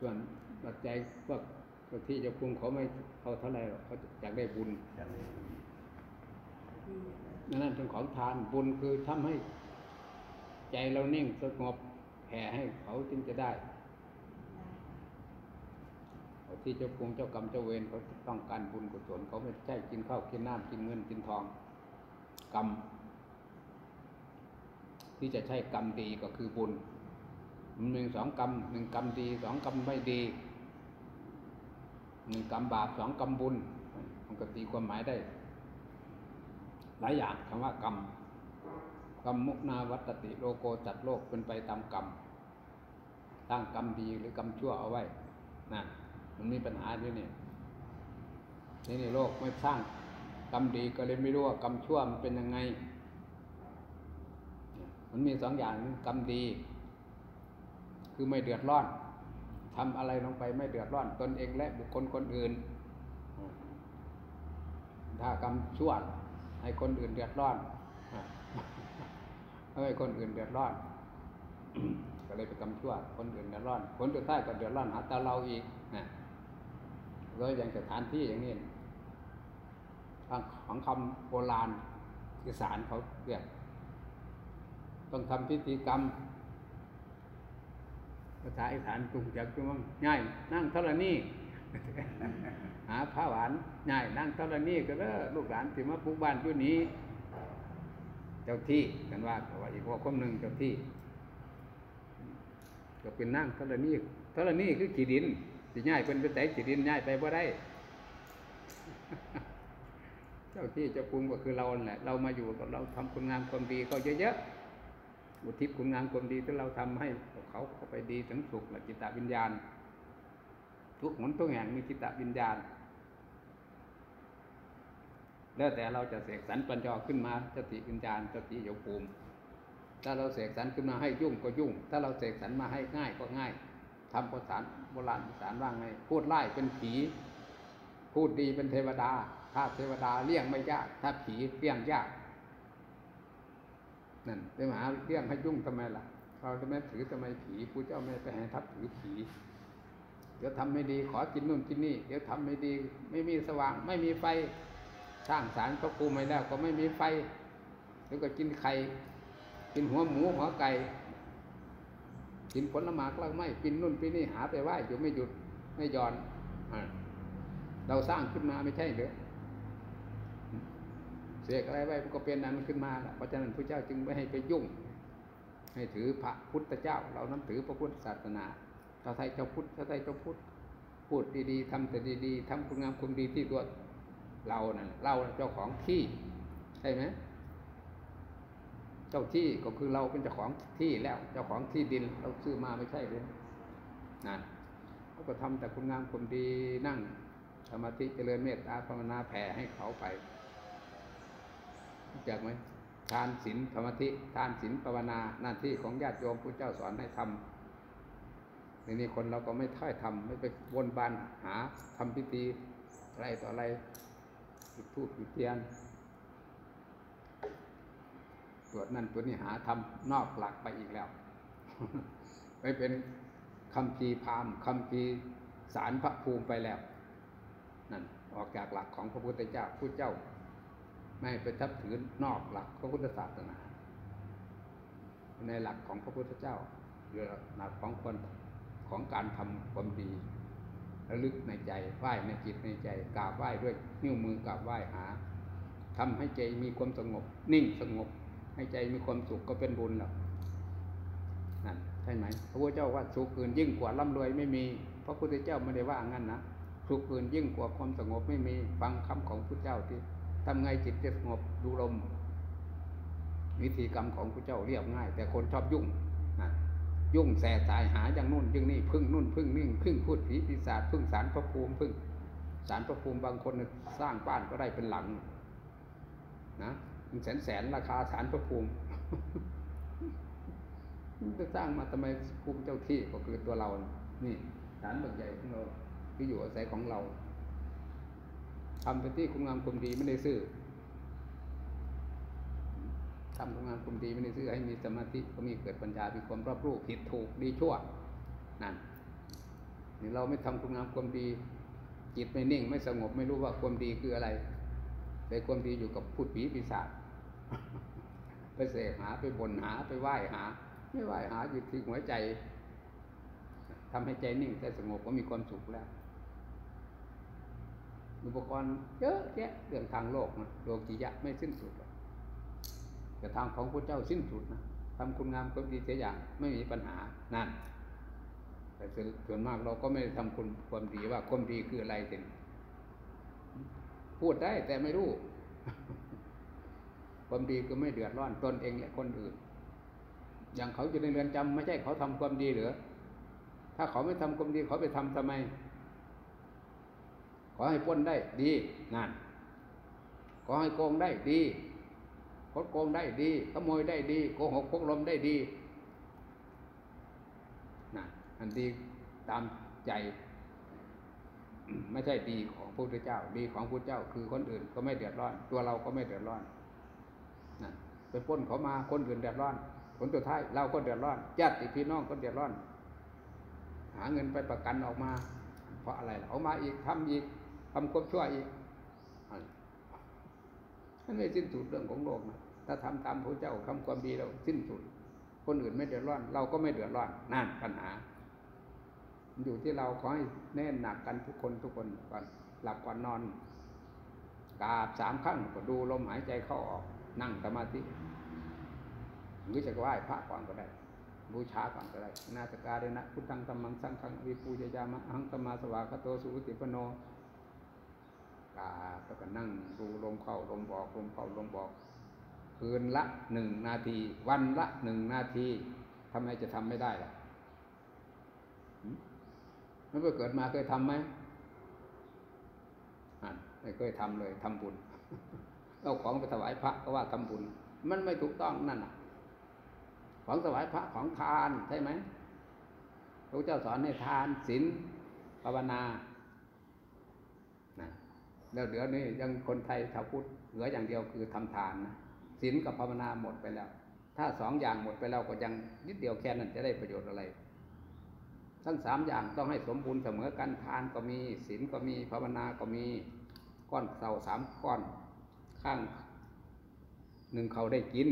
ส่วนปัจจัยพวกพวกที่เจะปรุงเขาไม่เขาเท่าไหร่หรอกเขาอยากได้บุญอย่างนี้นั่นนั่นเป็นของทานบุญคือทำให้ใจเรานิ่งสงบแผ่ให้เขาจึงจะได้เอาที่เจ้าปรุงเจ้ากรรมเจ้าเวรเขาต้องการบุญกุศลเขาไม่ใช่กินข้าวกินน้ำกินเงินกินทอง กรรม ที่จะใช่กรรมดีก็คือบุญ มันมีสองกรรมหนึ่งกรรมดีสองกรรมไม่ดีหนึ่งกรรมบาปสองกรรมบุญมันก็ตีความหมายได้ หลายอย่างคำว่ากรรมกรรมมุกนาวัตติโลโกจัดโลกเป็นไปตามกรรมตั้งกรรมดีหรือกรรมชั่วเอาไว้นะมันมีปัญหาด้วยเนี่ยนี่ในโลกไม่สร้างกรรมดีก็เลยไม่รู้ว่ากรรมชั่วมันเป็นยังไง มันมีสองอย่างกรรมดี คือไม่เดือดร้อนทำอะไรลงไปไม่เดือดร้อนตนเองและบุคคลคนอื่น ถ้ากรรมชั่วให้คนอื่นเดือดร้อนให้คนอื่นเดือดร้อน ก็เลยเป็นกรรมชั่ว คนอื่นเดือดร้อน คนสุดท้ายก็เดือดร้อนหาแต่เราอีกนะเลยอย่างสถานที่อย่างนี้ของคำโบราณคือสารเขาเรียกต้องทำพิธีกรรม ภาษาอีสานกรุงจากจุมังง่ายนั่งเท่านี้หาผ้าหวานง่ายนั่งเท่านี้ก็แล้วลูกหลานที่มาปลูกบ้านอยู่นี้ เจ้าที่กันว่าแต่ว่าอีกว่าคนหนึ่งเจ้าที่ ก็เป็นนั่งเท่านี้เท่านี้คือขีดินสิง่ายเป็นไปแต่ขีดินง่ายไปว่าได้ เจ้าที่เจ้าปรุงก็คือเราแหละ เรามาอยู่กับเราทำคุณงามความดีก็เยอะๆ อุทิศคุณงามความดีที่เราทำให้เขาเขาไปดีถึงสุขและจิตตวิญญาณ ทุกหนทุกแห่งมีจิตตวิญญาณ แล้วแต่เราจะเสกสรรปัญญาขึ้นมาสติวิญญาณสติโยภูมิ ถ้าเราเสกสรรขึ้นมาให้ยุ่งก็ยุ่ง ถ้าเราเสกสรรมาให้ง่ายก็ง่ายทำภาษาโบราณภาษาว่างไงพูดไล่เป็นผี พูดดีเป็นเทวดา ถ้าเทวดาเลี่ยงไม่ยาก ถ้าผีเลี่ยงยาก นั่นไปหาเลี่ยงให้ยุ่งทำไมล่ะ เราจะไม่ถือทำไมผีผู้เจ้าไม่ไปให้ทับถือผีเดี๋ยวทำไม่ดีขอกินนู่นกินนี่เดี๋ยวทำไม่ดี ไม่มีสว่าง ไม่มีไฟสร้างสารพระภูมิไม่แล้วก็ไม่มีไฟเดี๋ยวก็กินไข่กินหัวหมูหัวไก่กินผลไม้กล้าไม้กินนู่นกินนี่หาไปไหว้อยู่ไม่หยุดไม่หย่อนอเราสร้างขึ้นมาไม่ใช่หรือ เสกอะไรไว้มันก็เป็นนั้นขึ้นมาเพราะฉะนั้นพระเจ้าจึงไม่ให้ไปยุ่ง ให้ถือพระพุทธเจ้า เรานับถือพระพุทธศาสนาชาวไทยเจ้าพุทธชาวไทยเจ้าพุทธพูดดีๆทำแต่ดีๆทำคุณงามคุณดีที่ตัวเรานั่นเราเจ้าของที่ใช่ไหมเจ้าที่ก็คือเราเป็นเจ้าของที่แล้ว เจ้าของที่ดินเราซื้อมาไม่ใช่เลยนั่นเขาก็ทำแต่คุณงามความดีนั่งสมาธิเจริญเมตตาภาวนาแผ่ให้เขาไป รู้จักไหมทานศีลสมาธิทานศีลภาวนาหน้าที่ของญาติโยมพระเจ้าสอนให้ทำในนี้คนเราก็ไม่ท่อยทำไม่ไปวนบานหาทำพิธีอะไรต่ออะไรจุดทูบจุดเทียนตรวจนั่นตัวนี้หาทำนอกหลักไปอีกแล้ว ไปเป็นคำพีพามคำพีสารพระภูมิไปแล้ว นั่นออกจากหลักของพระพุทธเจ้าพุทธเจ้า ไม่ไปทับถือนอกหลักพระพุทธศาสนา ในหลักของพระพุทธเจ้าหรือหลักของคนของการทำความดีระลึกในใจไหว้ในจิตในใจกราบไหว้ด้วยนิ้วมือกราบไหว้หาทำให้ใจมีความสงบ นิ่งสงบ ให้ใจมีความสุขก็เป็นบุญแล้วนั่นใช่ไหมพระพุทธเจ้าว่าสุขอื่นยิ่งกว่าร่ำรวยไม่มีพระพุทธเจ้าไม่ได้ว่างั้นนะสุขอื่นยิ่งกว่าความสงบไม่มีฟังคำของพระพุทธเจ้าที่ ทำไงจิตจะสงบดูลม วิธีกรรมของพระเจ้าเรียบง่าย แต่คนชอบยุ่งนะยุ่งแสสายหาอย่างนู่นอย่างนี่พึ่งนู่นพึ่งนี่พึ่งพูดผีปีศาจพึ่งสารพระภูมิพึ่งสารพระภูมิบางคนสร้างบ้านก็ได้เป็นหลัง นะแสนแสนราคาสารพระภูมิจะสร้างมาทำไมภูมิเจ้าที่ก็คือตัวเรา นี่ฐานบักใหญ่ของเราที่อยู่อาศัยของเรา ทำเป็นที่คุณงามคุณดีไม่ได้ซื้อทำคุณงามคุณดีไม่ได้ซื้อให้มีสมาธิก็มีเกิดปัญญามีความรอบรู้ผิดถูกดีชั่วนั่นนี่เราไม่ทำคุณงามความดี จิตไม่นิ่ง ไม่สงบไม่รู้ว่าความดีคืออะไรแต่ความดีอยู่กับพูดผีปีศาจไปเสกหาไปบ่นหาไปไหว้หา ไม่ไหว้หาอยู่ที่หัวใจทำให้ใจนิ่งใจสงบก็มีความสุขแล้ว อุปกรณ์เยอะแยะเรื่องทางโลกนะโลกิยะไม่สิ้นสุดแต่ทางของพระเจ้าสิ้นสุดนะทำคุณงามความดีเสียอย่างไม่มีปัญหานั่นแต่ส่วนมากเราก็ไม่ได้ทำคุณความดีว่าความดีคืออะไรเต็พูดได้แต่ไม่รู้ ความดีคือไม่เดือดร้อนตนเองและคนอื่น อย่างเขาอยู่ในเรือนจำไม่ใช่เขาทำความดีหรือถ้าเขาไม่ทำความดีเขาไปทำทำไม ขอให้พ้นได้ดีนั่นขอให้โกงได้ดีคดโกงได้ดีขโมยได้ดีโกหกพกลมได้ดีนั่นอันดีตามใจ ไม่ใช่ดีของพระพุทธเจ้า ดีของพระพุทธเจ้า คือคนอื่นก็ไม่เดือดร้อน ตัวเราก็ไม่เดือดร้อนนั่นไปพ้นเขามาคนอื่นเดือดร้อนผลสุดท้ายเราก็เดือดร้อนญาติพี่น้องก็เดือดร้อน หาเงินไปประกันออกมา เพราะอะไรเอามาอีกทำอีก ทำควบชั่วอีกนั่นไม่สิ้นสุดเรื่องของโลกนะถ้าทำตามพระเจ้าทำความดีเราสิ้นสุด คนอื่นไม่เดือดร้อน เราก็ไม่เดือดร้อนนั่นปัญหาอยู่ที่เราขอให้แน่นหนักกันทุกคนทุกคนก่อนหลับก่อนนอนกราบสามครั้งก็ดูลมหายใจเข้าออก นั่งสมาธิหรือจะไหว้พระก่อนก็ได้ บูชาก่อนก็ได้นาสการเลยนะพุทธังธรรมังสังฆังวิปูจยามะหังสมาสวาคโตสุติปโน กาแล้วก็นั่งดูลมเข้าลมออกลมเข้าลมออก คืนละหนึ่งนาที วันละหนึ่งนาทีทำไมจะทำไม่ได้ล่ะมันเกิดมาเคยทำไหมไม่เคยทำเลยทำบุญเอาของไปถวายพระก็ว่าทำบุญ มันไม่ถูกต้องนั่นน่ะ ของถวายพระของทานใช่ไหมพระเจ้าสอนให้ทานศีลภาวนา แล้วเดี๋ยวนี้ยังคนไทยชาวพุทธเหลืออย่างเดียวคือทำทานนะศีลกับภาวนาหมดไปแล้ว ถ้าสองอย่างหมดไปแล้วก็ยังนิดเดียวแค่นั้นจะได้ประโยชน์อะไร ทั้งสามอย่างต้องให้สมบูรณ์เสมอกันทานก็มีศีลก็มีภาวนาก็มีก้อนเสาสามก้อนข้างหนึ่งเขาได้กิน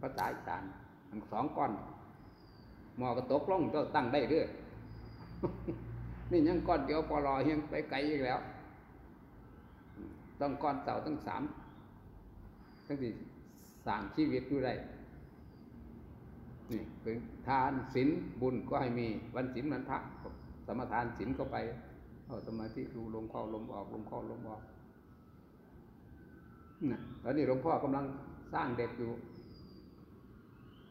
พระตายตานทั้งสองก้อนหมอกระตกล่องก็ตั้งได้เรื่อยนี่ยังก้อนเดียวพอรอยังไปไกลอีกแล้ว ต้องก้อนเสาตั้งสามตั้งที่สามชีวิตอยู่ได้นี่เป็นทานศีลบุญก็ให้มีวันศีลวันพระสมทานศีลก็ไปเอาสมาธิดูลมเข้าลมออกลมเข้าลมออกนะแล้วนี่หลวงพ่อกำลังสร้างเด็กอยู่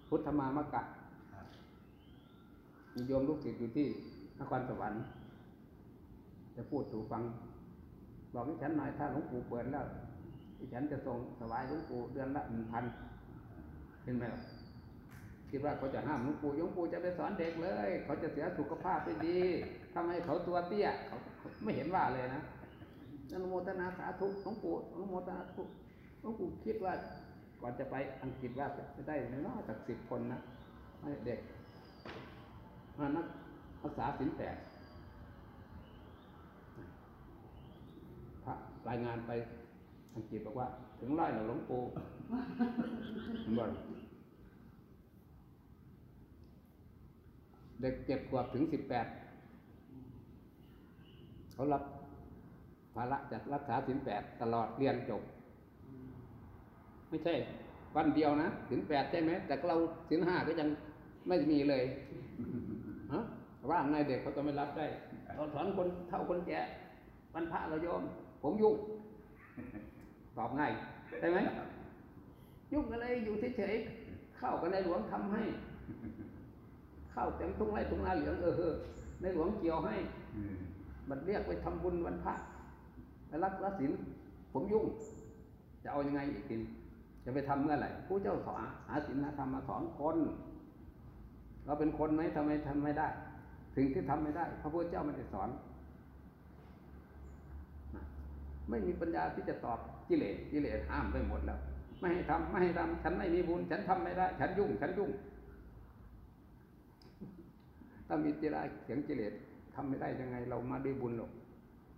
พุทธมามกะมีโยมลูกศิษย์อยู่ที่นครสวรรค์จะพูดถูฟัง บอกให้ฉันหน่อยถ้าหลวงปู่เปิดแล้วที่ฉันจะส่งถวายหลวงปู่เดือนละหนึ่งพันเห็นไหมล่ะคิดว่าเขาจะห้ามหลวงปู่หลวงปู่จะไปสอนเด็กเลย เขาจะเสียสุขภาพไปดีทำให้เขาตัวเตี้ยเขาไม่เห็นว่าเลยนะอนุโมทนาสาธุหลวงปู่อนุโมทนาสาธุหลวงปู่คิดว่าก่อนจะไปอังกฤษว่าจะได้น้อยจากสิบคนนะให้เด็กมานักภาษาสินแปดพ รายงานไปอังกฤษบอกว่า ถึงไร้อยหลวงปู่บอกเด็กเจ็ดขวบถึงสิบแปดเขารับภาระจากรักษาสินแปดตลอดเรียนจบ ไม่ใช่ วันเดียวนะสินแปดใช่ไหม แต่เราสินห้าก็ยังไม่มีเลยฮะว่าไงเด็กเขาจะไม่รับได้เราสอนคนเท่าคนแก่วันพระเราโยม ผมยุ่ง ตอบง่ายใช่ไหมยุ่งอะไรอยู่เฉยๆเข้ากันในหลวงทำให้ เข้าเต็มทุ่งไร่ทุ่งนาเหลืองเออในหลวงเกี่ยวให้มันเรียกไปทำบุญวันพระไปรักษาศีลผมยุ่ง จะเอายังไงอีกทีจะไปทำเมื่อไหร่ผู้เจ้าสอนหาศีลหาธรรมมาสอนคนเราเป็นคนไหมทำไมทำไม่ได้ ถึงที่ทำไม่ได้ พระพุทธเจ้าไม่ได้สอน ไม่มีปัญญาที่จะตอบกิเลสกิเลสห้ามไปหมดแล้ว ไม่ให้ทำไม่ให้ทำฉันไม่มีบุญ ฉันทำไม่ได้ ฉันยุ่ง ฉันยุ่งถ้ามีจิราเสียงกิเลสทำไม่ได้ยังไง เรามาด้วยบุญหรอก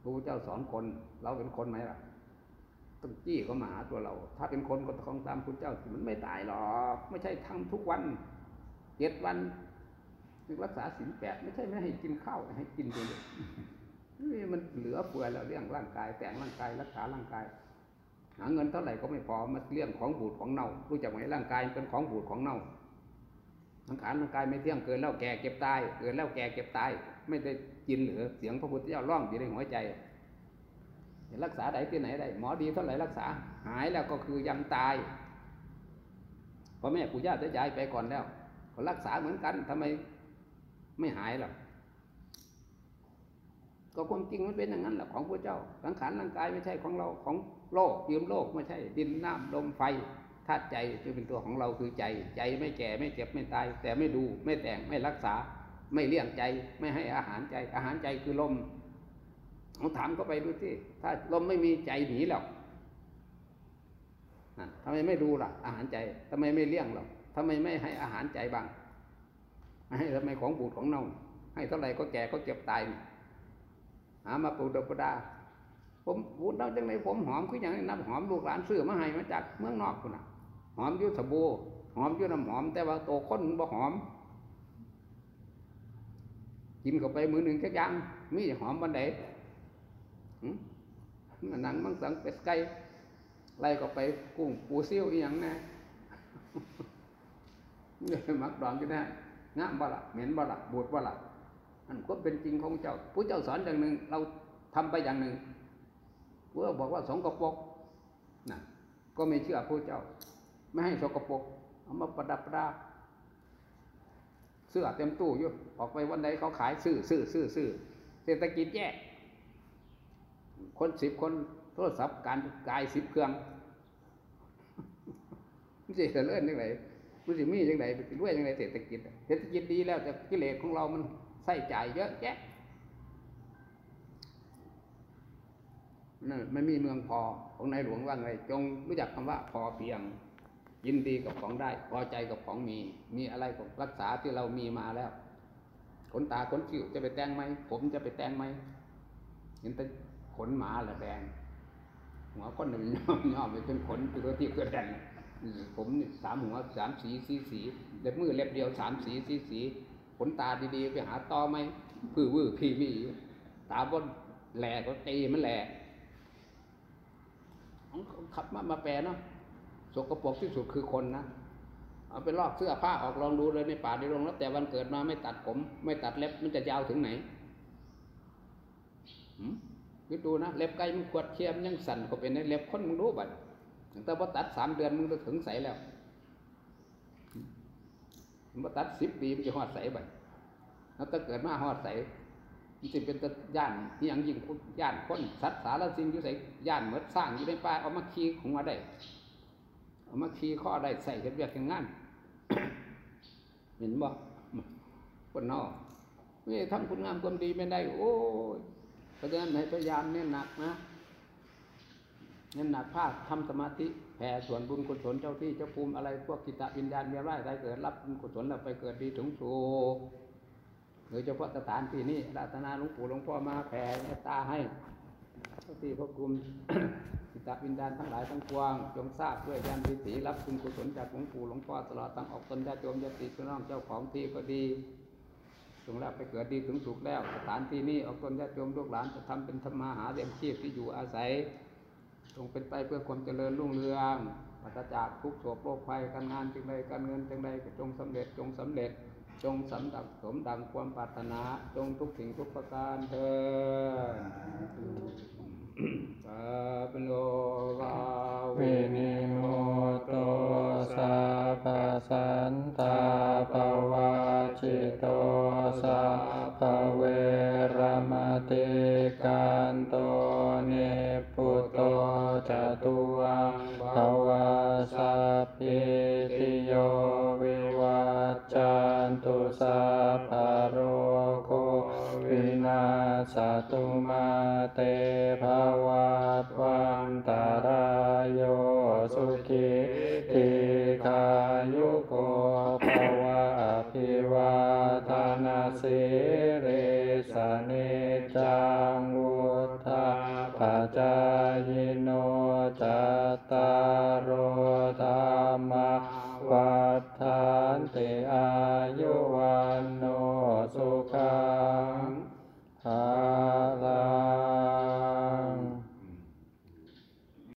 พระเจ้าสอนคน เราเป็นคนไหมล่ะต้องจี้เขามาหาตัวเรา ถ้าเป็นคนก็ต้องตามพุทธเจ้ามันไม่ตายหรอกไม่ใช่ทำทุกวันเจ็ดวันรักษาศีลแปดไม่ใช่ไม่ให้กินข้าวให้กินเดียว มันเหลือเฟือแล้วเรื่องร่างกาย แต่งร่างกายรักษาร่างกาย หาเงินเท่าไหร่ก็ไม่พอมาเรื่องของบูดของเน่า รู้จักไหมร่างกายเป็นของบูดของเน่าร่างกายร่างกายไม่เที่ยงเกินแล้วแก่เก็บตายเกินแล้วแก่เก็บตาย ไม่ได้กินหรือเสียงพระพุทธเจ้าร้องอยู่ในหัวใจรักษาได้ที่ไหนได้ หมอดีเท่าไหร่รักษา หายแล้วก็คือยังตายพ่อแม่ปู่ย่าตายายไปก่อนแล้วก็รักษาเหมือนกันทำไมไม่หายหรอก ก็ความจริงมันเป็นอย่างนั้นแหละของพระเจ้าสังขารร่างกายไม่ใช่ของเราของโลกยืมโลกไม่ใช่ ดินน้ำลมไฟธาตุใจคือเป็นตัวของเราคือใจ ใจไม่แก่ไม่เจ็บไม่ตาย แต่ไม่ดูไม่แต่งไม่รักษา ไม่เลี้ยงใจ ไม่ให้อาหารใจ อาหารใจคือลมเอาถามก็ไปดูที่ถ้าลมไม่มีใจหนีหรอกทำไมไม่ดูล่ะ อาหารใจทำไมไม่เลี้ยงหรอกทำไมไม่ให้อาหารใจบ้างให้ทำไมของบูดของเน่าให้เท่าไหร่ก็แก่ก็เจ็บตาย หามาปูดปดา ผมพูดเล่าจังในผมหอมคืออย่างนี้น้ำหอมลูกหลานซื้อมาให้มาจากเมืองนอกคุณน่ะ หอมยุ่สบู่หอมยุ่น้ำหอม แต่ว่าโตคนบ่หอม กินเข้าไปมือหนึ่งแค่ยังมีหอมบันไดมันนังมังสังเป็ดไก่ไล่ก็ไปกุ้งปูซิ่วอีหยังแน่มักดองกันแน่งามบ่ละเหม็นบ่ละบูดบ่ละ อันก็เป็นจริงของเจ้าผู้เจ้าสอนอย่างหนึ่ง เราทำไปอย่างหนึ่งพื่อบอกว่าสองกระปกนะก็ไม่เชื่อผู้เจ้า ไม่ให้สกปรกเอามาประดับประดาเสื้อเต็มตู้อยู่ออกไปวันใดเขาขายซื้อซื้อซื้อซื้อเศรษฐกิจแย่คนสิบคนโทรศัพท์การกายสิบเครื่องม่ใช่เลื่อนยังไงมันสิมียังไงไปด้วยยังไงเศรษฐกิจเศรษฐกิจดีแล้วแต่กิเลสของเรามัน ใส่ใจเยอะแยะนั่นไม่มีเมืองพอของในหลวงว่าไง จงรู้จักคำว่าพอเพียง ยินดีกับของได้ พอใจกับของมี มีอะไรก็รักษาที่เรามีมาแล้วขนตาขนคิ้วจะไปแต่งไหมผมจะไปแต่งไหมเห็นแต่ขนหมาแหละแดงหัวก้นหนึ่งย่อมย่อมไปเป็นขนตัวที่เกิดแดงผมสามหัวสามสีสีสีเล็บมือเล็บเดียวสามสีสีสี ขนตาดีๆ ไปหาตอไหมพื้วื้อพี่มีตาบนแหลกก็ตีมันแหลกขับมามาแปลเนาะสกปรกที่สุดคือคนนะเอาไปลอกเสื้อผ้าออกลองดูเลยในป่าในโรงแล้วแต่วันเกิดมาไม่ตัดผม ไม่ตัดเล็บมันจะยาวถึงไหนคิดดูนะเล็บไก่มันขวดเทียมยังสั่นก็เป็นเล็บคนมึงรู้บัดแต่พอตัดสามเดือนมึงจะถึงใสแล้ว มาตัดสิบปีมันจะหอดใสบัดแล้วถ้าเกิดมาหอดใสมันจะเป็นตะย่านที่ยังยิงย่านคนสัตว์สารสิ่งอยู่ใส่ย่านเหมือนสร้างอยู่ในป่าเอามาขี่ของมาได้เอามาขี่ข้อได้ใส่เห็นเวียกอย่างงั้นเห็นบ่คนนอกไม่ทำคุณงามความดีไม่ได้ โอ้ยเพราะฉะนั้นให้พยายามเน้นหนักนะ เน้นหนักภาคทำสมาธิแผ่ส่วนบุญกุศลเจ้าที่เจ้าภูมิอะไรพวกกิตวิญญาณเมียไร้ายได้เกิดรับบุญกุศลแล้วไปเกิดดีถึงสูงโดยเฉพาะสถานที่นี้รัตนาหลวงปู่หลวงพ่อมาแผ่เมตตาให้เจ้าที่พระกลุ่มกิตวิญญาณทั้งหลายทั้งปวงจงทราบด้วยยานวิถีรับบุญกุศลจากหลวงปู่หลวงพ่อตลอดตั้งออกตนญาติโยมญาติพี่น้องเจ้าของที่ก็ดีจงแล้วไปเกิดดีถึงสุขแล้ว สถานที่นี้ออกตนญาติโยมลูกหลานจะทำเป็นธรรมาหาเลี้ยงชีพที่อยู่อาศัย จงเป็นไปเพื่อความเจริญรุ่งเรืองปัจจากทุกโศกโรคภัยการงานจึงใดการเงินจึงใดจงสำเร็จจงสำเร็จ จงสำดับสมดังความปรารถนาจงทุกสิ่งทุกประการเถิดสาปโลกาวินิ สุขีติขายุโก